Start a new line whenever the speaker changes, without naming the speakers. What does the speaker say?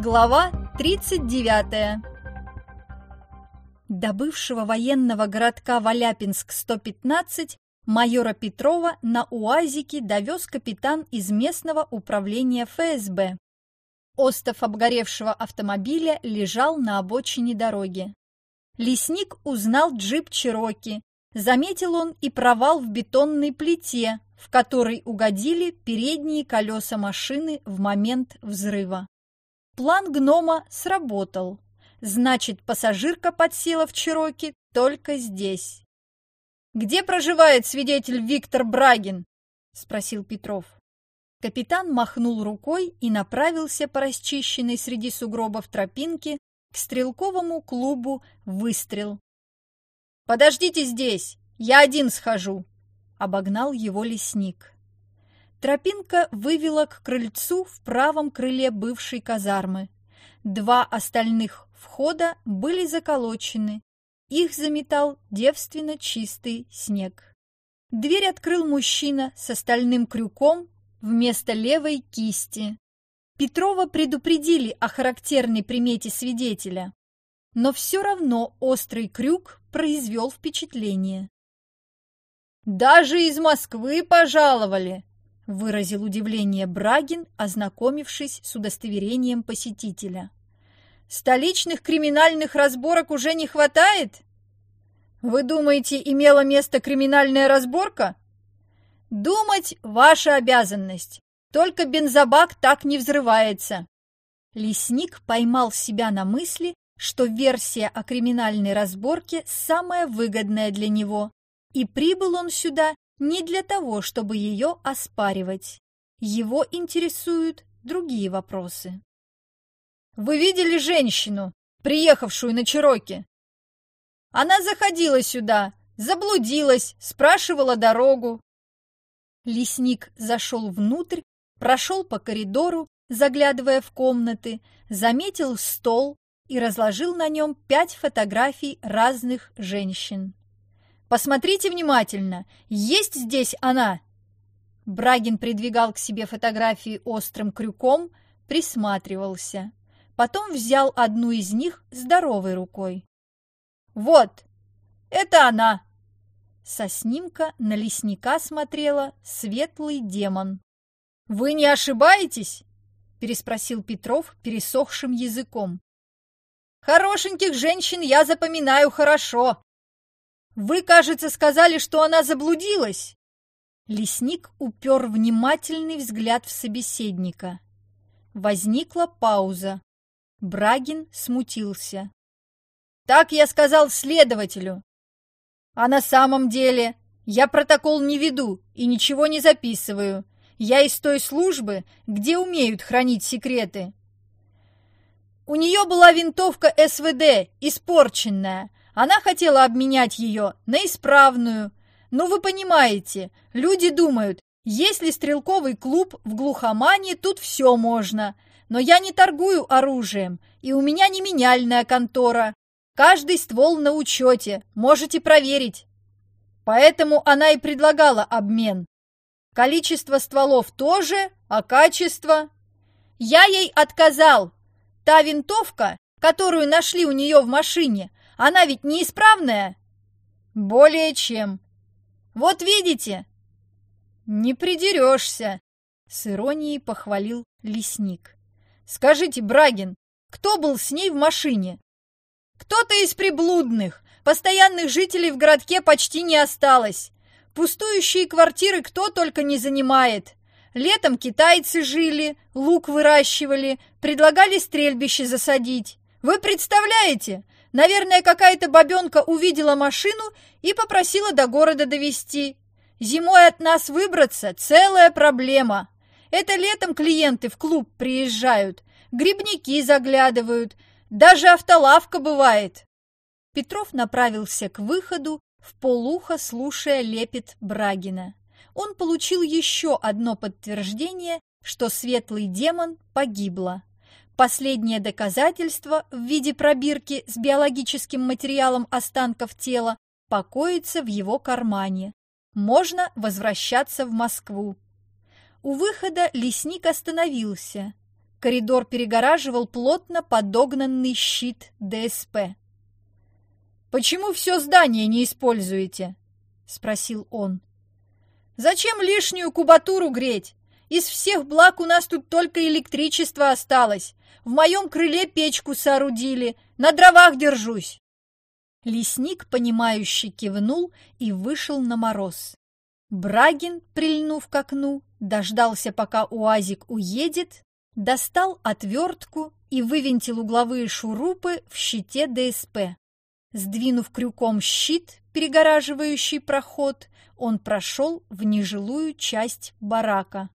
Глава 39 До бывшего военного городка Валяпинск-115 майора Петрова на УАЗике довез капитан из местного управления ФСБ. Остов обгоревшего автомобиля лежал на обочине дороги. Лесник узнал джип Чироки. Заметил он и провал в бетонной плите, в который угодили передние колеса машины в момент взрыва. План гнома сработал. Значит, пассажирка подсела в Чироки только здесь. «Где проживает свидетель Виктор Брагин?» – спросил Петров. Капитан махнул рукой и направился по расчищенной среди сугробов тропинке к стрелковому клубу «Выстрел». «Подождите здесь, я один схожу», — обогнал его лесник. Тропинка вывела к крыльцу в правом крыле бывшей казармы. Два остальных входа были заколочены. Их заметал девственно чистый снег. Дверь открыл мужчина с остальным крюком вместо левой кисти. Петрова предупредили о характерной примете свидетеля, но все равно острый крюк произвел впечатление. «Даже из Москвы пожаловали!» – выразил удивление Брагин, ознакомившись с удостоверением посетителя. «Столичных криминальных разборок уже не хватает?» «Вы думаете, имела место криминальная разборка?» Думать – ваша обязанность. Только бензобак так не взрывается. Лесник поймал себя на мысли, что версия о криминальной разборке самая выгодная для него, и прибыл он сюда не для того, чтобы ее оспаривать. Его интересуют другие вопросы. «Вы видели женщину, приехавшую на Чироке?» Она заходила сюда, заблудилась, спрашивала дорогу. Лесник зашел внутрь, прошел по коридору, заглядывая в комнаты, заметил стол и разложил на нем пять фотографий разных женщин. «Посмотрите внимательно, есть здесь она!» Брагин придвигал к себе фотографии острым крюком, присматривался. Потом взял одну из них здоровой рукой. «Вот, это она!» Со снимка на лесника смотрела светлый демон. «Вы не ошибаетесь?» – переспросил Петров пересохшим языком. «Хорошеньких женщин я запоминаю хорошо. Вы, кажется, сказали, что она заблудилась?» Лесник упер внимательный взгляд в собеседника. Возникла пауза. Брагин смутился. «Так я сказал следователю. А на самом деле я протокол не веду и ничего не записываю. Я из той службы, где умеют хранить секреты. У нее была винтовка СВД, испорченная. Она хотела обменять ее на исправную. Но вы понимаете, люди думают, если стрелковый клуб в глухомане, тут все можно. Но я не торгую оружием, и у меня не меняльная контора. Каждый ствол на учете, можете проверить. Поэтому она и предлагала обмен. Количество стволов тоже, а качество... Я ей отказал. Та винтовка, которую нашли у нее в машине, она ведь неисправная? Более чем. Вот видите? Не придерешься, с иронией похвалил лесник. Скажите, Брагин, кто был с ней в машине? Кто-то из приблудных. Постоянных жителей в городке почти не осталось. Пустующие квартиры кто только не занимает. Летом китайцы жили, лук выращивали, предлагали стрельбище засадить. Вы представляете? Наверное, какая-то бабенка увидела машину и попросила до города довести. Зимой от нас выбраться – целая проблема. Это летом клиенты в клуб приезжают, грибники заглядывают – даже автолавка бывает!» Петров направился к выходу, в полухо слушая лепет Брагина. Он получил еще одно подтверждение, что светлый демон погибла. Последнее доказательство в виде пробирки с биологическим материалом останков тела покоится в его кармане. Можно возвращаться в Москву. У выхода лесник остановился. Коридор перегораживал плотно подогнанный щит ДСП. «Почему все здание не используете?» — спросил он. «Зачем лишнюю кубатуру греть? Из всех благ у нас тут только электричество осталось. В моем крыле печку соорудили, на дровах держусь». Лесник, понимающий, кивнул и вышел на мороз. Брагин, прильнув к окну, дождался, пока УАЗик уедет, достал отвертку и вывинтил угловые шурупы в щите ДСП. Сдвинув крюком щит, перегораживающий проход, он прошел в нежилую часть барака.